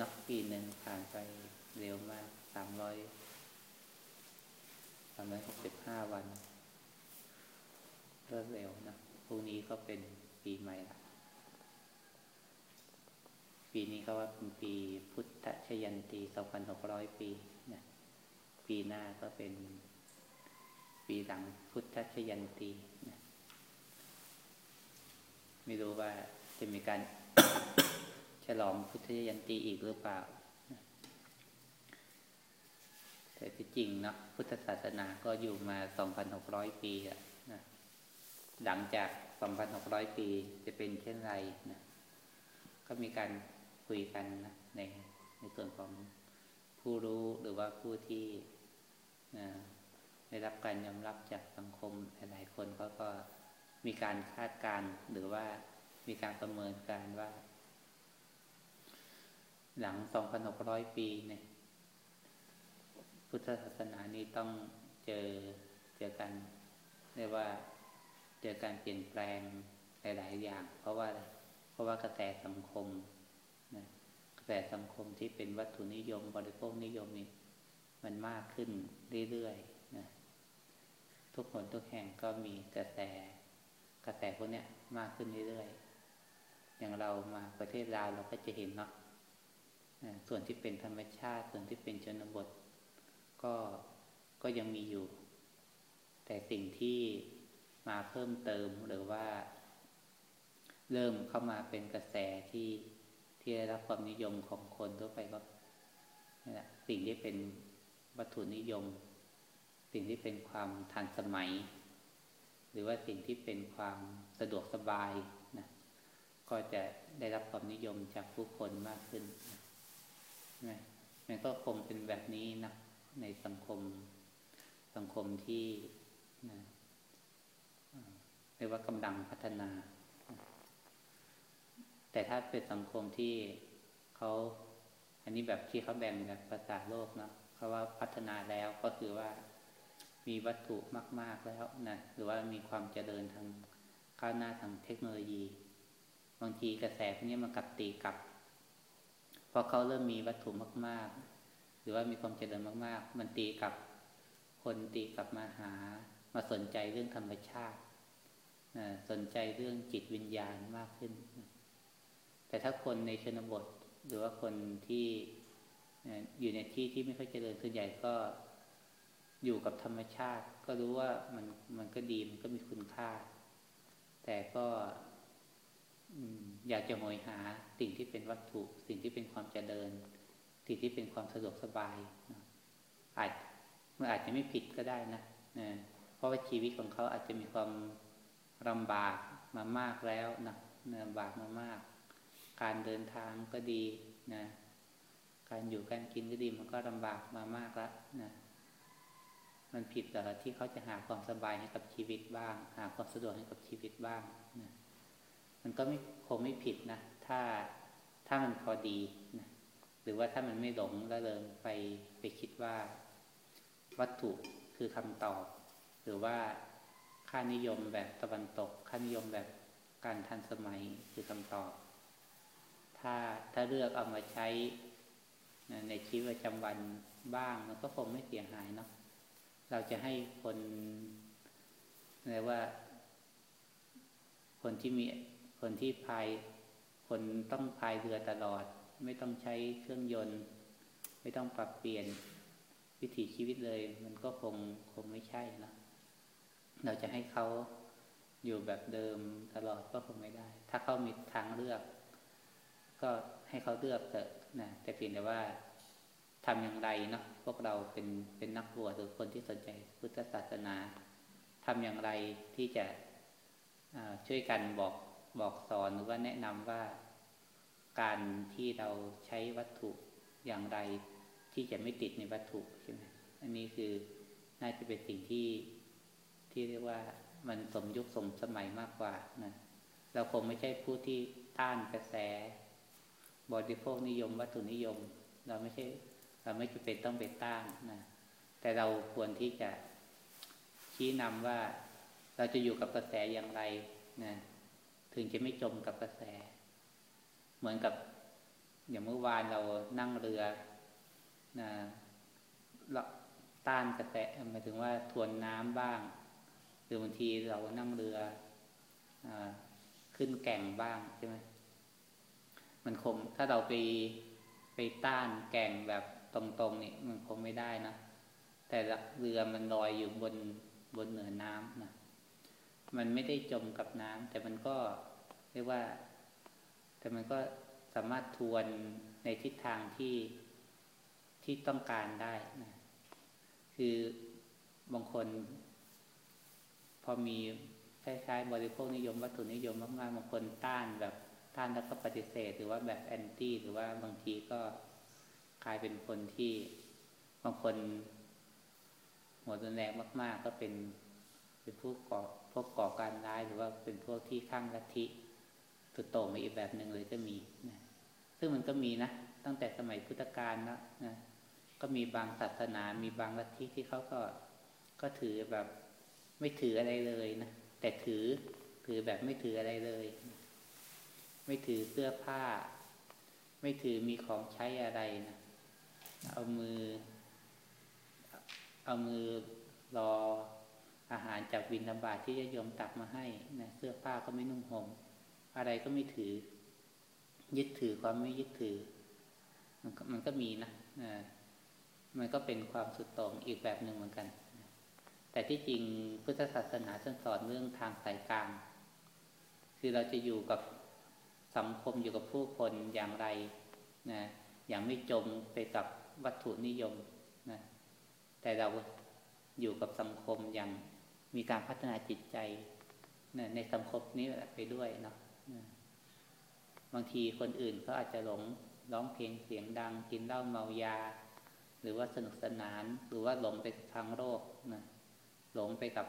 นักปีหนึ่งผ่านไปเร็วมากสามร้อยสามร้อยหกสิบห้าวันรวดเร็วนะพรุ่งนี้ก็เป็นปีใหม่ละปีนี้เขาว่าเป็นปีพุทธชยันตีสองพันหกร้อยปีนะปีหน้าก็เป็น ปีหลังพุทธชยันตีนะไม่รู้ว่าจะมีการ ลองพุทธยันตีอีกหรือเปล่า แต่ที่จริงนะพุทธศาสนาก็อยู่มาสองพันหกร้อยปีแล้วนะหลังจากสองพันหกร้อยปีจะเป็นเช่นไรนะก็มีการคุยกันนะในในส่วนของผู้รู้หรือว่าผู้ที่นะได้รับการยอมรับจากสังคมหลายๆคนเขาก็มีการคาดการหรือว่ามีการประเมินการว่า หลัง2,600ปีเนี่ยพุทธศาสนานี้ต้องเจอเจอกันเรียกว่าเจอการเปลี่ยนแปลงหลาย ๆ อย่าง เพราะว่าเพราะว่ากระแสสังคมนะกระแสสังคมที่เป็นวัตถุนิยมบริโภคนิยมนี่มันมากขึ้นเรื่อยๆนะทุกคนทุกแห่งก็มีกระแสกระแสพวกนี้มากขึ้นเรื่อยๆอย่างเรามาประเทศลาวเราก็จะเห็นเนาะ ส่วนที่เป็นธรรมชาติ ส่วนที่เป็นชนบท ก็ก็ยังมีอยู่ แต่สิ่งที่มาเพิ่มเติมหรือว่า เริ่มเข้ามาเป็นกระแสที่ที่ได้รับความนิยมของคนทั่วไปก็นี่แหละสิ่งที่เป็นวัตถุนิยม สิ่งที่เป็นความทันสมัย หรือว่าสิ่งที่เป็นความสะดวกสบายนะก็จะได้รับความนิยมจากผู้คนมากขึ้นนะ มันก็คงเป็นแบบนี้นะในสังคมสังคมที่นะเรียกว่ากำลังพัฒนา แต่ถ้าเป็นสังคมที่เขาอันนี้แบบที่เขาแบ่งแบบภาษาโลกเนาะเขาว่าพัฒนาแล้วก็คือว่ามีวัตถุมาก ๆแล้วนะหรือว่ามีความเจริญทางก้าวหน้าทางเทคโนโลยี บางทีกระแสพวกนี้มันกลับตีกลับ พอเขาเริ่มมีวัตถุมาก ๆ หรือว่ามีความเจริญมาก ๆ มันตีกับคนตีกลับมาหา มาสนใจเรื่องธรรมชาติสนใจเรื่องจิตวิญญาณมากขึ้น แต่ถ้าคนในชนบท หรือว่าคนที่อยู่ในที่ที่ไม่ค่อยเจริญส่วนใหญ่ก็อยู่กับธรรมชาติ ก็รู้ว่ามันมันก็ดีมันก็มีคุณค่า แต่ก็ อยากจะหอยหาสิ่งที่เป็นวัตถุ สิ่งที่เป็นความเจริญ สิ่งที่เป็นความสะดวกสบายอาจมันอาจจะไม่ผิดก็ได้นะนะเพราะว่าชีวิตของเขาอาจจะมีความลำบากมามากแล้วนะลำบากมามาก การเดินทางก็ดีนะการอยู่การกินก็ดีมันก็ลำบากมามากแล้วนะมันผิดเหรอที่เขาจะหาความสบายให้กับชีวิตบ้าง หาความสะดวกให้กับชีวิตบ้างนะ มันก็ไม่คงไม่ผิดนะ ถ้าถ้ามันพอดีนะหรือว่าถ้ามันไม่หลงล้วเริงไปไปคิดว่า วัตถุคือคำตอบ หรือว่าค่านิยมแบบตะวันตก ค่านิยมแบบการทันสมัยคือคำตอบ ถ้าถ้าเลือกเอามาใช้ในชีวิตประจำวันบ้าง มันก็คงไม่เสียหายเนาะเราจะให้คนเรียกว่า คนที่มี คนที่พายคนต้องพายเรือตลอด ไม่ต้องใช้เครื่องยนต์ ไม่ต้องปรับเปลี่ยนวิถีชีวิตเลย มันก็คงคงไม่ใช่นะเราจะให้เขาอยู่แบบเดิมตลอดก็คงไม่ได้ ถ้าเขามีทางเลือก ก็ให้เขาเลือกเถอะนะแต่เพียงแต่ว่าทำอย่างไรเนาะพวกเราเป็นเป็นนักบวชหรือคนที่สนใจพุทธศาสนาทำอย่างไรที่จะช่วยกันบอก บอกสอนหรือว่าแนะนำว่าการที่เราใช้วัตถุอย่างไรที่จะไม่ติดในวัตถุใช่ไหมอันนี้คือน่าจะเป็นสิ่งที่ที่เรียกว่ามันสมยุคสมสมัยมากกว่านะเราคงไม่ใช่ผู้ที่ต้านกระแสบริโภคนิยม วัตถุนิยม เราไม่ใช่เราไม่จำเป็นต้องไปต้านนะแต่เราควรที่จะชี้นำว่าเราจะอยู่กับกระแสอย่างไรนะ ถึงจะไม่จมกับกระแส เหมือนกับ อย่างเมื่อวานเรานั่งเรือนะต้านกระแสหมายถึงว่าทวนน้ำบ้าง หรือบางทีเรานั่งเรืออขึ้นแก่งบ้างใช่ไหมมันคงถ้าเราไปไปต้านแก่งแบบตรงๆนี่มันคงไม่ได้นะแต่เรือมันลอยอยู่บนบนเหนือน้ำนะ มันไม่ได้จมกับน้ำแต่มันก็เรียกว่า แต่มันก็สามารถทวนในทิศทางที่ที่ต้องการได้นะคือบางคน พอมีคล้ายๆบริโภคนิยม วัตถุนิยมมากๆบางคนต้านแบบต้านแล้วก็ปฏิเสธ หรือว่าแบบแอนตี้หรือว่าบางทีก็กลายเป็นคนที่บางคนหัวรุนแรงมาก ๆ ก็เป็นเป็นผู้ก่อ พวกก่อการร้ายหรือว่าเป็นพวกที่ข้างลัทธิสุดโต่งไปอีกแบบหนึ่งเลยก็มีนะซึ่งมันก็มีนะตั้งแต่สมัยพุทธกาลแล้วนะก็มีบางศาสนา มีบางลัทธิที่เขาก็ก็ถือแบบไม่ถืออะไรเลยนะแต่ถือถือแบบไม่ถืออะไรเลย ไม่ถือเสื้อผ้า ไม่ถือมีของใช้อะไรนะเอามือ เอามือรอ อาหารจากวินธบาตที่จะยมตักมาให้นะเสื้อผ้าก็ไม่นุ่งห่มอะไรก็ไม่ถือ ยึดถือความไม่ยึดถือ มันก็มันก็มีนะมันก็เป็นความสุดโต่งอีกแบบหนึ่งเหมือนกัน แต่ที่จริงพุทธศาสนาสอนเรื่องทางสายกลาง คือเราจะอยู่กับสังคมอยู่กับผู้คนอย่างไรนะอย่างไม่จมไปกับวัตถุนิยมนะแต่เราอยู่กับสังคมอย่าง มีการพัฒนาจิตใจนในสังคมนี้ไปด้วยเนาะบางทีคนอื่นเขาอาจจะหลงร้องเพลงเสียงดัง กินเหล้าเมายา หรือว่าสนุกสนาน หรือว่าหลงไปทางโลกนะหลงไปกับ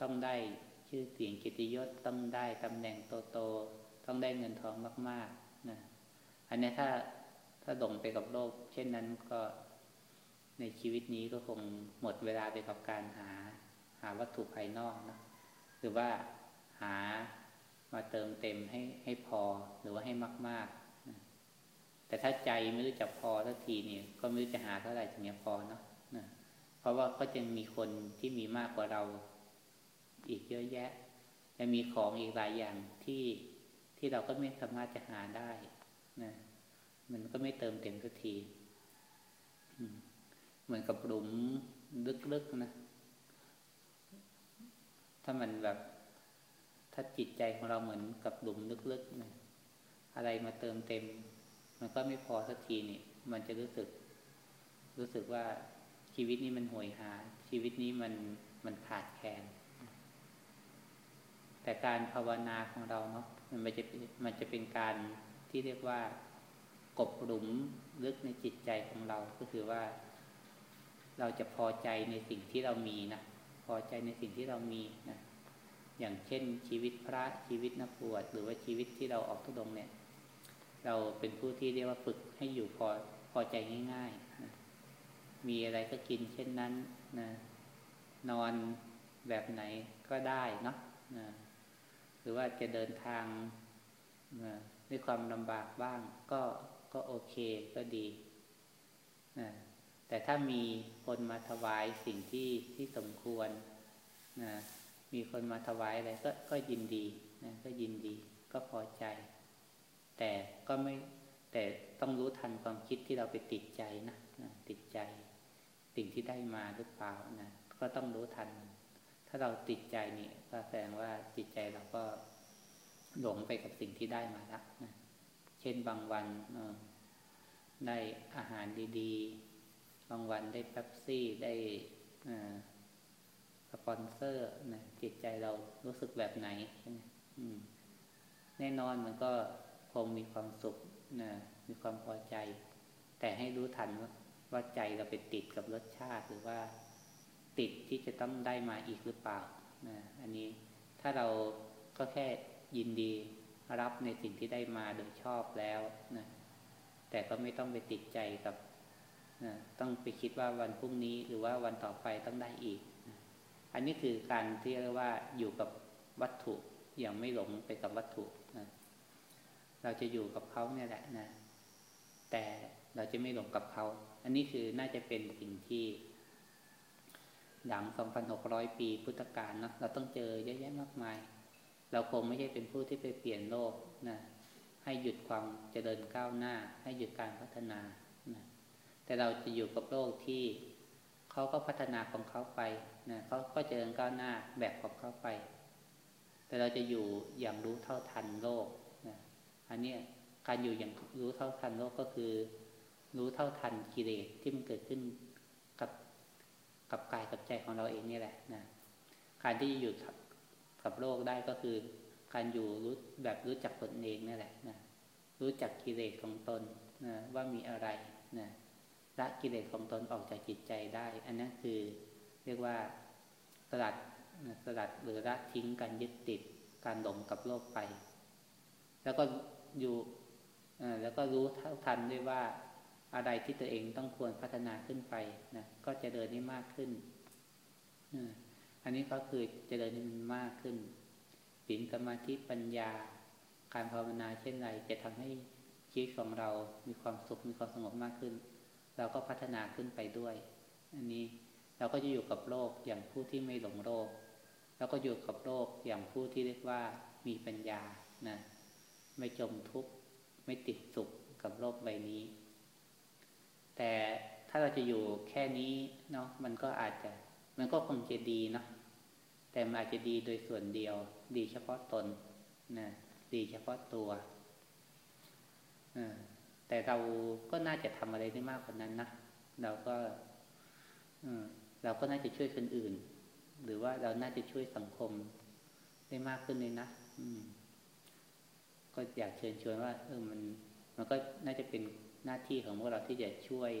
ต้องได้ชื่อเสียงกิตยศต้องได้ตำแหน่งโตๆต้องได้เงินทองมากๆนะอันนี้ถ้าถ้าหลงไปกับโลก เช่นนั้นก็ในชีวิตนี้ก็คงหมดเวลาไปกับการหา หาวัตถุภายนอกนะหรือว่าหามาเติมเต็มให้ให้พอหรือว่าให้มาก ๆ แต่ถ้าใจไม่รู้จักพอสักทีเนี่ยก็ไม่รู้จะหาเท่าไหร่ถึงจะพอเนาะนะเพราะว่าก็จะมีคนที่มีมากกว่าเราอีกเยอะแยะจะมีของอีกหลายอย่างที่ที่เราก็ไม่สามารถจะหาได้นะมันก็ไม่เติมเต็มสักที เหมือนกับหลุมลึกๆนะ ถ้ามันแบบถ้าจิตใจของเราเหมือนกับหลุมลึกๆนะอะไรมาเติมเต็ม มันก็ไม่พอสักทีนี่มันจะรู้สึก รู้สึกว่าชีวิตนี้มันห่วยหา ชีวิตนี้มันมันขาดแคลนแต่การภาวนาของเราเนาะมันจะมันจะเป็นการที่เรียกว่ากบหลุมลึกในจิตใจของเราก็คือว่า เราจะพอใจในสิ่งที่เรามีนะ อใจในสิ่งที่เรามีนะอย่างเช่นชีวิตพระชีวิตนักบวชหรือว่าชีวิตที่เราออกทุดงเนี่ย เราเป็นผู้ที่เรียกว่าฝึกให้อยู่พอพอใจง่ายๆนะมีอะไรก็กินเช่นนั้นนะนอนแบบไหนก็ได้เนาะนะหรือว่าจะเดินทางนะด้วยความลำบากบ้างก็ก็โอเคก็ดีนะ แต่ถ้ามีคนมาถวายสิ่งที่ที่สมควรนะมีคนมาถวายอะไรก็ก็ยินดีนะก็ยินดีก็พอใจ แต่ก็ไม่แต่ต้องรู้ทันความคิดที่เราไปติดใจนะนะติดใจ สิ่งที่ได้มาหรือเปล่านะก็ต้องรู้ทัน ถ้าเราติดใจนี่ก็แสดงว่าจิตใจเราก็หลงไปกับสิ่งที่ได้มาแล้วนะเช่นบางวันได้อาหารดี ๆ บางวันได้แป๊บซี่ได้สปอนเซอร์นะจิตใจเรารู้สึกแบบไหนใช่ไหมแน่นอนมันก็คงมีความสุขนะมีความพอใจ แต่ให้รู้ทันว่าว่าใจเราไปติดกับรสชาติ หรือว่าติดที่จะต้องได้มาอีกหรือเปล่านะอันนี้ถ้าเราก็แค่ยินดีรับในสิ่งที่ได้มาโดยชอบแล้วนะแต่ก็ไม่ต้องไปติดใจกับ นะต้องไปคิดว่าวันพรุ่งนี้หรือว่าวันต่อไปต้องได้อีกนะอันนี้คือการที่เรียกว่าอยู่กับวัตถุอย่างไม่หลงไปกับวัตถุนะเราจะอยู่กับเขาเนี่ยแหละนะ แต่เราจะไม่หลงกับเขา อันนี้คือน่าจะเป็นสิ่งที่หลัง 2,600 ปีพุทธกาลเนาะเราต้องเจอเยอะแยะมากมาย เราคงไม่ใช่เป็นผู้ที่ไปเปลี่ยนโลกนะให้หยุดความเจริญก้าวหน้า ให้หยุดการพัฒนา แต่เราจะอยู่กับโลกที่เขาก็พัฒนาของเขาไปนะเขาก็เจริญก้าวหน้าแบบของเขาไป แต่เราจะอยู่อย่างรู้เท่าทันโลกนะอันนี้การอยู่อย่างรู้เท่าทันโลกก็คือ รู้เท่าทันกิเลสที่มันเกิดขึ้นกับกับกายกับใจของเราเองนี่แหละนะการที่จะอยู่กับโลกได้ก็คือ การอยู่รู้แบบรู้จักตนเองนี่แหละนะรู้จักกิเลสของตนนะว่ามีอะไรนะ ละกิเลสของตนออกจากจิตใจได้ อันนั้นคือเรียกว่าสลัดสลัดหรือละทิ้งการยึดติดการหลงกับโลกไป แล้วก็อยู่แล้วก็รู้เท่าทันด้วยว่าอะไรที่ตัวเองต้องควรพัฒนาขึ้นไปนะก็จะเดินได้มากขึ้นอันนี้ก็คือจะเดินให้มันมากขึ้นศีลสมาธิปัญญา การภาวนาเช่นไรจะทำให้ชีวิตของเรามีความสุขมีความสงบมากขึ้น เราก็พัฒนาขึ้นไปด้วย อันนี้เราก็จะอยู่กับโลกอย่างผู้ที่ไม่หลงโลกแล้วก็อยู่กับโลกอย่างผู้ที่เรียกว่ามีปัญญานะไม่จมทุกข์ไม่ติดสุขกับโลกใบนี้ แต่ถ้าเราจะอยู่แค่นี้เนาะมันก็อาจจะมันก็คงจะดีเนาะแต่มันอาจจะดีโดยส่วนเดียว ดีเฉพาะตนนะดีเฉพาะตัว แต่เราก็น่าจะทำอะไรได้มากกว่านั้นนะเราก็เราก็น่าจะช่วยคนอื่น หรือว่าเราน่าจะช่วยสังคมได้มากขึ้นเลยนะอืมก็อยากเชิญชวนว่าเออมัน มันก็น่าจะเป็นหน้าที่ของพวกเราที่จะช่วย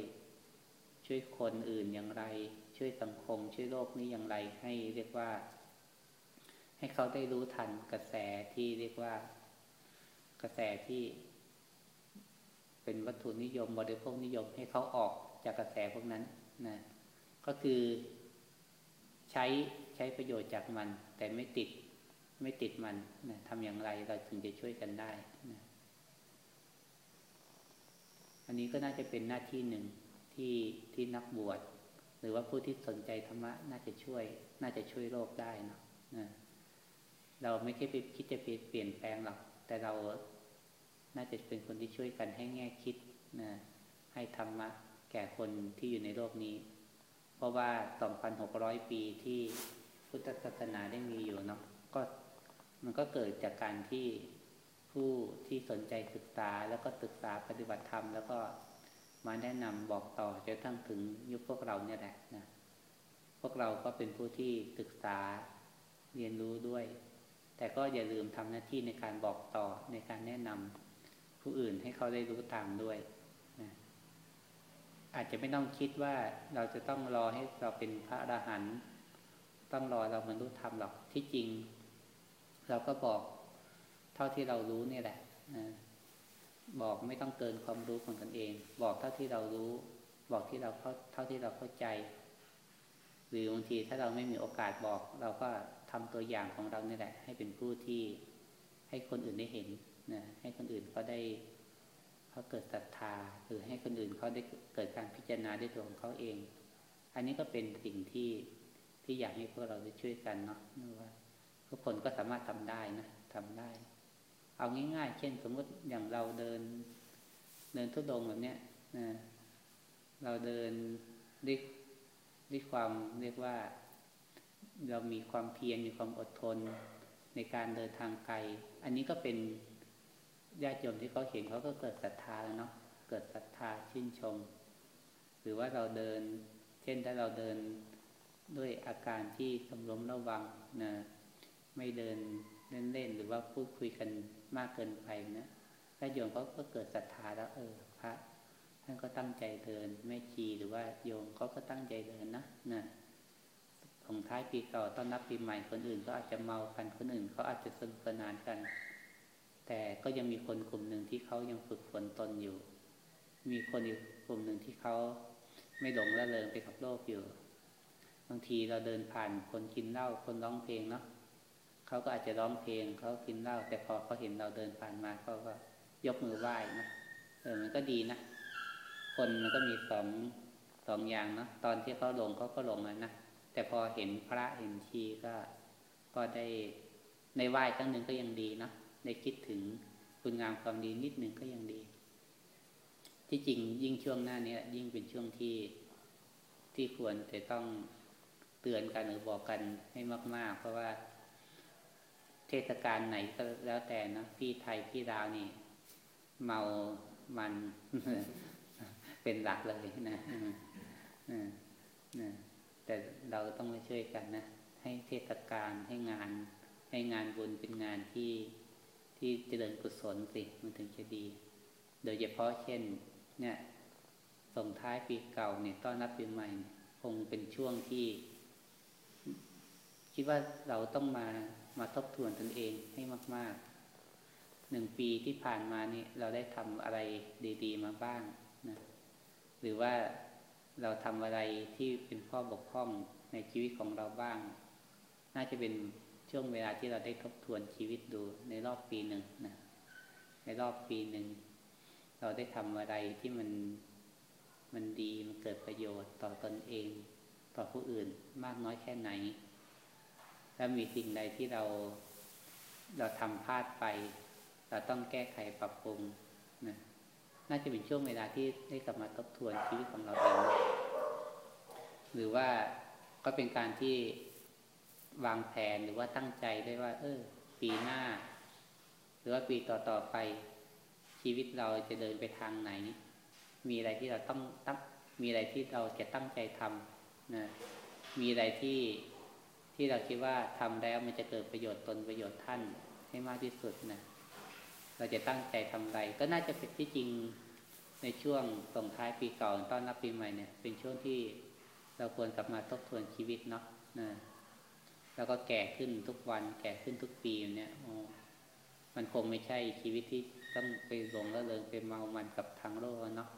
ช่วยคนอื่นอย่างไร ช่วยสังคม ช่วยโลกนี้อย่างไร ให้เรียกว่า ให้เขาได้รู้ทันกระแสที่เรียกว่ากระแสที่ เป็นวัตถุนิยมบริโภคนิยมให้เขาออกจากกระแสพวกนั้นนะก็คือใช้ใช้ประโยชน์จากมัน แต่ไม่ติดไม่ติดมันนะทำอย่างไรเราถึงจะช่วยกันได้นะอันนี้ก็น่าจะเป็นหน้าที่หนึ่งที่ที่นักบวชหรือว่าผู้ที่สนใจธรรมะน่าจะช่วย น่าจะช่วยโลกได้เนาะนะเราไม่ใช่ไปคิดจะเปลี่ยนแปลงหรอกแต่เรา น่าจะเป็นคนที่ช่วยกันให้แง่คิดนะให้ธรรมะแก่คนที่อยู่ในโลกนี้ เพราะว่า 2,600 ปีที่พุทธศาสนาได้มีอยู่เนาะก็มันก็เกิดจากการที่ผู้ที่สนใจศึกษาแล้วก็ศึกษาปฏิบัติธรรม แล้วก็มาแนะนำบอกต่อจนทั้งถึงยุคพวกเราเนี่ยแหละนะพวกเราก็เป็นผู้ที่ศึกษาเรียนรู้ด้วย แต่ก็อย่าลืมทำหน้าที่ในการบอกต่อในการแนะนำ ผู้อื่นให้เขาได้รู้ตามด้วยนะอาจจะไม่ต้องคิดว่าเราจะต้องรอให้เราเป็นพระอรหันต์ต้องรอเราบรรลุธรรมหรอกที่จริง เราก็บอกเท่าที่เรารู้นี่แหละนะบอกไม่ต้องเกินความรู้ของตนเอง บอกเท่าที่เรารู้ บอกที่เราเข้าเท่าที่เราเข้าใจ หรือบางทีถ้าเราไม่มีโอกาสบอก เราก็ทำตัวอย่างของเรานี่แหละ ให้เป็นผู้ที่ให้คนอื่นได้เห็น นะให้คนอื่นเขาได้เขาเกิดศรัทธาหรือให้คนอื่นเขาได้เกิดการพิจารณาด้วยตัวของเขาเอง อันนี้ก็เป็นสิ่งที่ที่อยากให้พวกเราได้ช่วยกันเนาะว่าทุกคนก็สามารถทำได้นะทำได้ เอาง่ายๆ เช่น สมมติอย่างเราเดิน เดินทุดงแบบเนี้ยนะเราเดินด้วยด้วยความเรียกว่าเรามีความเพียรมีความอดทนในการเดินทางไกล อันนี้ก็เป็น ญาติโยมที่เขาเห็นเขาก็เกิดศรัทธาแล้วเนาะเกิดศรัทธาชื่นชม หรือว่าเราเดิน เช่นถ้าเราเดินด้วยอาการที่สำรวมระวังนะไม่เดินเล่นๆหรือว่าพูดคุยกันมากเกินไปนะถ้าโยมเขาก็เกิดศรัทธาแล้ว เออพระท่านก็ตั้งใจเดินแม่ชีหรือว่าโยมเขาก็ตั้งใจเดินนะนะของท้ายปีเก่าต้อนรับปีใหม่คนอื่นก็อาจจะเมากันคนอื่นเขาอาจจะสนุกสนานกัน แต่ก็ยังมีคนกลุ่มหนึ่งที่เขายังฝึกฝนตนอยู่ มีคนอีกกลุ่มหนึ่งที่เขาไม่หลงละเลงไปกับโลกอยู่ บางทีเราเดินผ่านคนกินเหล้าคนร้องเพลงเนาะเขาก็อาจจะร้องเพลงเขากินเหล้าแต่พอเขาเห็นเราเดินผ่านมาเขาก็ยกมือไหว้นะเออมันก็ดีนะคนมันก็มีสองสองอย่างเนาะตอนที่เขาหลงเขาก็หลงแล้วนะแต่พอเห็นพระเห็นชีก็ก็ได้ในไหว้ครั้งหนึ่งก็ยังดีเนาะ ได้คิดถึงคุณงามความดีนิดหนึ่งก็ยังดี ที่จริงยิ่งช่วงหน้านี้ยิ่งเป็นช่วงที่ที่ควรจะต้องเตือนกันหรือบอกกันให้มาก ๆ เพราะว่า เทศกาลไหนก็แล้วแต่นะพี่ไทยพี่ดาวนี่ เมามันเป็นหลักเลยนะแต่เราต้องมาช่วยกันนะ ให้เทศกาลให้งาน ให้งานบุญเป็นงานที่ ที่เจริญกุศลสิมันถึงจะดี โดยเฉพาะเช่น เนี่ยส่งท้ายปีเก่าเนี่ยต้อนรับปีใหม่ คงเป็นช่วงที่ คิดว่าเราต้องมามาทบทวนตนเองให้มาก ๆ หนึ่งปีที่ผ่านมานี่เราได้ทำอะไรดี ๆ มาบ้างนะหรือว่าเราทำอะไรที่เป็นข้อบกพร่องในชีวิตของเราบ้าง น่าจะเป็น ช่วงเวลาที่เราได้ทบทวนชีวิตดูในรอบปีหนึ่งนะในรอบปีหนึ่ง เราได้ทำอะไรที่มันมันดีมันเกิดประโยชน์ต่อตอนเอง ต่อผู้อื่นมากน้อยแค่ไหน ถ้ามีสิ่งใดที่เราเราทำพลาดไป เราต้องแก้ไขปรับปรุงนะน่าจะเป็นช่วงเวลาที่ได้กลับมาทบทวนชีวิตของเราเองหรือว่าก็เป็นการที่ วางแผนหรือว่าตั้งใจได้ว่า เออ ปีหน้า หรือว่าปีต่อๆไป ชีวิตเราจะเดินไปทางไหน มีอะไรที่เราต้องตั้งมีอะไรที่เราจะตั้งใจทำนะมีอะไรที่ที่เราคิดว่าทำแล้วมันจะเกิดประโยชน์ตนประโยชน์ท่านให้มากที่สุดนะเราจะตั้งใจทำอะไร ก็น่าจะเป็นที่จริงในช่วงส่งท้ายปีเก่าต้อนรับปีใหม่เนี่ย เป็นช่วงที่เราควรกลับมาทบทวนชีวิตเนาะนะ แล้วก็แก่ขึ้นทุกวันแก่ขึ้นทุกปีเนี่ยโอ้มันคงไม่ใช่ชีวิตที่ต้องไปหลงแล้วเลยไปเมามันกับทางโลกเนาะ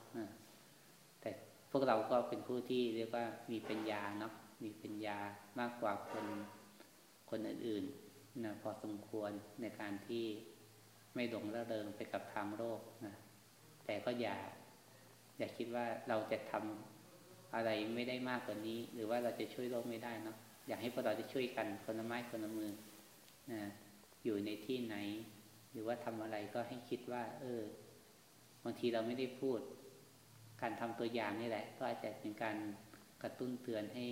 แต่พวกเราก็เป็นผู้ที่เรียกว่ามีปัญญาเนาะมีปัญญามากกว่าคนคนอื่นๆนะพอสมควรในการที่ไม่หลงแล้วเดินไปกับทางโลกนะแต่ก็อย่า อย่าคิดว่าเราจะทำอะไรไม่ได้มากกว่านี้ หรือว่าเราจะช่วยโลกไม่ได้เนาะ อยากให้พวกเราจะช่วยกันคนละไม้คนละมือนะอยู่ในที่ไหน หรือว่าทำอะไรก็ให้คิดว่า เออบางทีเราไม่ได้พูด การทำตัวอย่างนี่แหละ ก็อาจจะเป็นการกระตุ้นเตือนให้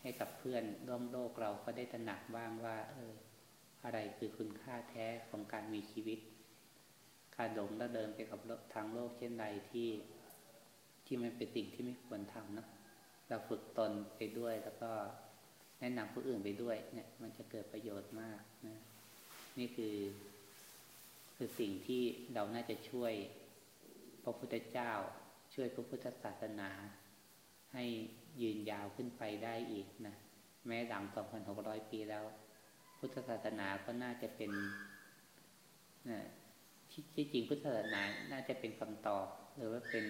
ให้กับเพื่อนร่วมโลกเราก็ได้ตระหนักบ้างว่า เออ อะไรคือคุณค่าแท้ของการมีชีวิต การหลงแล้วเดินไปกับทางโลกเช่นใดที่ที่มันเป็นสิ่งที่ไม่ควรทำนะเราฝึกตนไปด้วยแล้วก็ แนะนำผู้อื่นไปด้วย เนี่ย มันจะเกิดประโยชน์มากนะนี่คือ คือสิ่งที่เราน่าจะช่วยพระพุทธเจ้า ช่วยพระพุทธศาสนา ให้ยืนยาวขึ้นไปได้อีกนะแม้หลัง2,600 ปีแล้ว พุทธศาสนาก็น่าจะเป็นนะที่จริงพุทธศาสนาน่าจะเป็นคำตอบ หรือว่าเป็น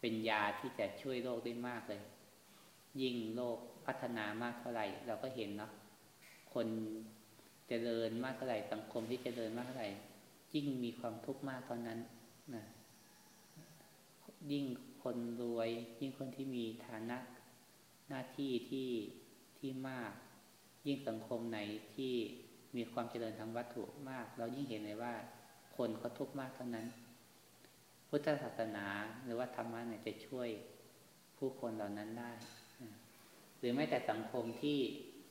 เป็นยาที่จะช่วยโลกได้มากเลย ยิ่งโลกพัฒนามากเท่าไหร่ เราก็เห็นเนาะคนจเจริญมากเท่าไหร่สังคมที่จเจริญมากเท่าไหร่ยิ่งมีความทุกข์มากเท่านั้นนะยิ่งคนรวย ยิ่งคนที่มีฐานะหน้าที่ที่ที่มาก ยิ่งสังคมไหนที่มีความเจริญทางวัตถุมาก เรายิ่งเห็นเลยว่า คนเขาทุกข์มากเท่านั้น พุทธศาสนาหรือว่าธรรมะเนี่ยจะช่วยผู้คนเหล่านั้นได้ หรือแม้แต่สังคมที่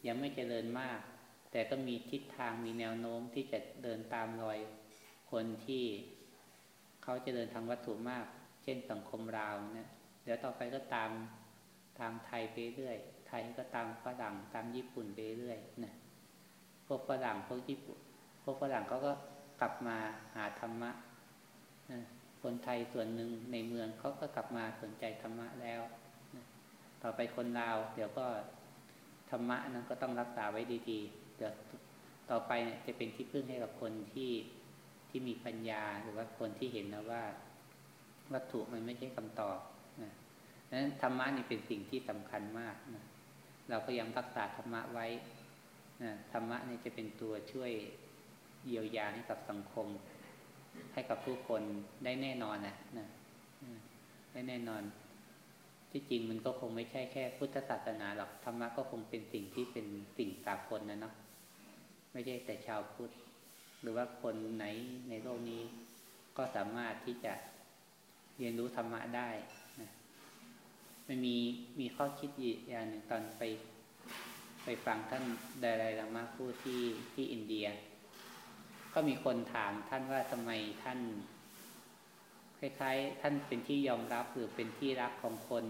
ยังไม่เจริญมาก แต่ก็มีทิศทางมีแนวโน้มที่จะเดินตามรอยคนที่เขาเจริญทางวัตถุมาก เช่นสังคมราวเนี่ยเดี๋ยวต่อไปก็ตามตามไทยไปเรื่อยไทยก็ตามฝรั่งตามญี่ปุ่นไปเรื่อยนะพวกฝรั่งพวกญี่ปุ่นพวกฝรั่งเขาก็กลับมาหาธรรมะคนไทยส่วนหนึ่งในเมืองเขาก็กลับมาสนใจธรรมะแล้ว ต่อไปคนลาว เดี๋ยวก็ธรรมะนั้นก็ต้องรักษาไว้ดีๆเดี๋ยวต่อไปเนี่ยจะเป็นที่พึ่งให้กับคนที่ที่มีปัญญาหรือว่าคนที่เห็นนะว่า วัตถุมันไม่ใช่คำตอบนะนั้นธรรมะนี่เป็นสิ่งที่สำคัญมากนะเราพยายามรักษาธรรมะไว้นะธรรมะนี่จะเป็นตัวช่วยเยียวยาให้กับสังคม ให้กับผู้คนได้แน่นอนนะนะและแน่นอน ที่จริงมันก็คงไม่ใช่แค่พุทธศาสนาหรอกธรรมะก็คงเป็นสิ่งที่เป็นสิ่งสากลนะเนาะไม่ใช่แต่ชาวพุทธหรือว่าคนไหนในโลกนี้ ก็สามารถที่จะเรียนรู้ธรรมะได้นะมันมีมีข้อคิดอย่างหนึ่งตอนไป ไปฟังท่านไดไลลามาพูดที่ที่อินเดีย ก็มีคนถามท่านว่าทำไมท่าน คล้ายๆ ท่านเป็นที่ยอมรับหรือเป็นที่รักของคน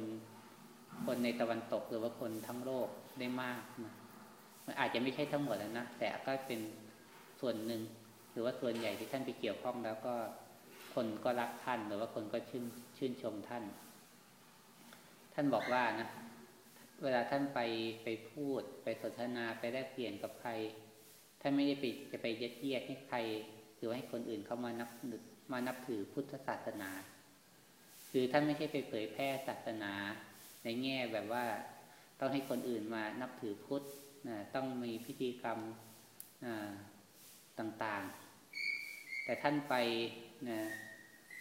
คนในตะวันตกหรือว่าคนทั้งโลกได้มากนะมันอาจจะไม่ใช่ทั้งหมดนะแต่ก็เป็นส่วนหนึ่ง หรือว่าส่วนใหญ่ที่ท่านไปเกี่ยวข้องแล้วก็คนก็รักท่านหรือว่าคนก็ชื่นชื่นชมท่าน ท่านบอกว่านะเวลาท่านไปไปพูดไปสนทนาไปแลกเปลี่ยนกับใครท่านไม่ได้ไปจะไปยัดเยียดให้ใคร หรือให้คนอื่นเข้ามานับ มานับถือพุทธศาสนา คือท่านไม่ใช่ไปเผยแพร่ศาสนา ในแง่แบบว่าต้องให้คนอื่นมานับถือพุทธนะต้องมีพิธีกรรมต่างๆ แต่ท่านไปนะ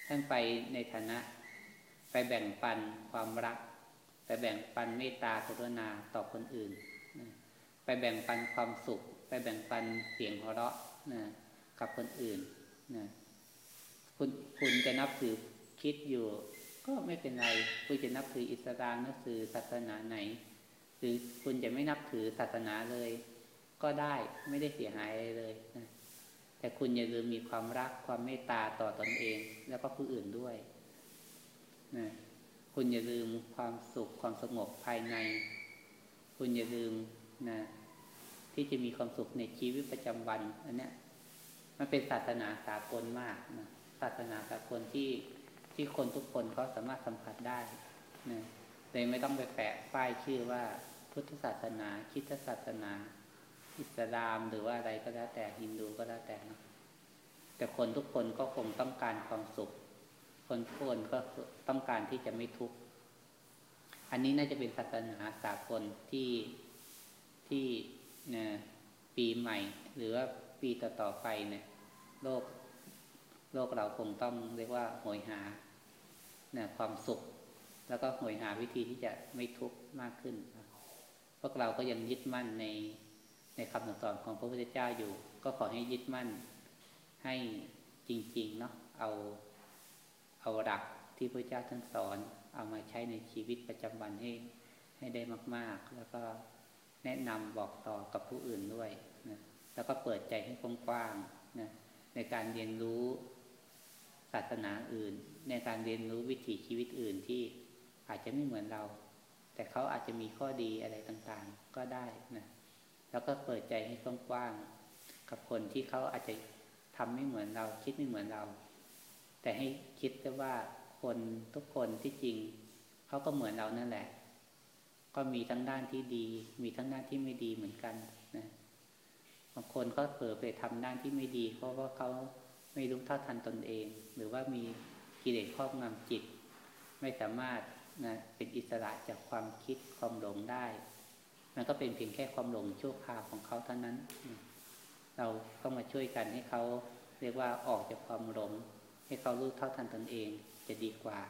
ท่านไปในฐานะ ไปแบ่งปันความรัก ไปแบ่งปันเมตตากรุณาต่อคนอื่นนะไปแบ่งปันความสุข ไปแบ่งปันเสียงหัวเราะนะกับคนอื่นนะ คุณคุณจะนับถือคิดอยู่ ก็ไม่เป็นไร คุณจะนับถืออิสลามนับถือศาสนาไหน หรือคุณจะไม่นับถือศาสนาเลย ก็ได้ไม่ได้เสียหายอะไรเลยนะแต่คุณอย่าลืมมีความรักความเมตตาต่อตอนเอง แล้วก็ผู้อื่นด้วยนะคุณอย่าลืมความสุขความสงบภายใน คุณอย่าลืมนะที่จะมีความสุขในชีวิตประจำวัน อันเนี้ยมันเป็นศาสนาสากลมากนะ ศาสนาสากลที่ที่คนทุกคนเขาสามารถสัมผัสได้นะเลยไม่ต้องไปแปะป้ายชื่อว่าพุทธศาสนาคิดศาสนาอิสลามหรือว่าอะไรก็แล้วแต่ฮินดูก็แล้วแต่นะแต่คนทุกคนก็คงต้องการความสุข คนคนก็ต้องการที่จะไม่ทุกข์อันนี้น่าจะเป็นศาสนาสากลที่ที่เนี่ยปีใหม่ หรือว่าปีต่อๆไปเนี่ยโลก โลกเราคงต้องเรียกว่าหอยหาเนี่ยความสุข แล้วก็หอยหาวิธีที่จะไม่ทุกข์มากขึ้น พวกเราก็ยังยึดมั่นในในคำสอนของพระพุทธเจ้าอยู่ ก็ขอให้ยึดมั่นให้จริง ๆ เนาะเอาเอาหลักที่พระเจ้าท่านสอนเอามาใช้ในชีวิตประจำวันให้ให้ได้มาก ๆ แล้วก็แนะนำบอกต่อกับผู้อื่นด้วยนะแล้วก็เปิดใจให้กว้างๆนะในการเรียนรู้ ศาสนาอื่น ในการเรียนรู้วิถีชีวิตอื่นที่อาจจะไม่เหมือนเรา แต่เขาอาจจะมีข้อดีอะไรต่างๆ ก็ได้นะแล้วก็เปิดใจให้กว้างๆกับคนที่เขาอาจจะทำไม่เหมือนเรา คิดไม่เหมือนเรา แต่ให้คิดว่าคนทุกคนที่จริงเขาก็เหมือนเรานั่นแหละ ก็มีทั้งด้านที่ดี มีทั้งด้านที่ไม่ดีเหมือนกันนะบางคนก็เผลอไปทำด้านที่ไม่ดี เพราะว่าเขา ไม่รู้เท่าทันตนเอง หรือว่ามีกิเลสครอบงำจิต ไม่สามารถนะเป็นอิสระจากความคิดความหลงได้ มันก็เป็นเพียงแค่ความหลงชั่วคราวของเขาเท่านั้น เราต้องมาช่วยกันให้เขาเรียกว่าออกจากความหลง ให้เขารู้เท่าทันตนเองจะดีกว่า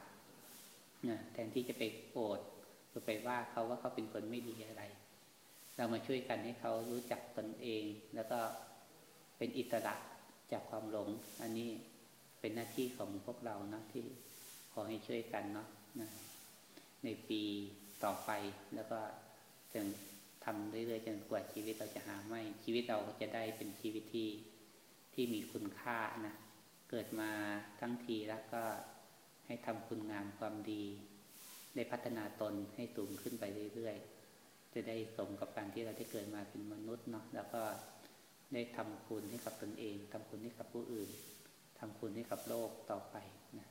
นะแทนที่จะไปโกรธหรือไปว่าเขาว่าเขาเป็นคนไม่ดีอะไร เรามาช่วยกันให้เขารู้จักตนเอง แล้วก็เป็นอิสระ จากความหลง อันนี้เป็นหน้าที่ของพวกเรานะที่ขอให้ช่วยกันเนาะในปีต่อไปแล้วก็จนทำเรื่อยๆจนกว่าชีวิตเราจะหาไม่ ชีวิตเราจะได้เป็นชีวิตที่ที่มีคุณค่านะเกิดมาทั้งทีแล้วก็ให้ทำคุณงามความดี ได้พัฒนาตนให้สูงขึ้นไปเรื่อยๆ จะได้สมกับการที่เราได้เกิดมาเป็นมนุษย์เนาะแล้วก็ ได้ทำคุณให้กับตนเองทำคุณให้กับผู้อื่นทำคุณให้กับโลกต่อไปนะ